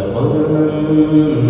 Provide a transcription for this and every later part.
لقد من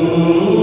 يؤمنون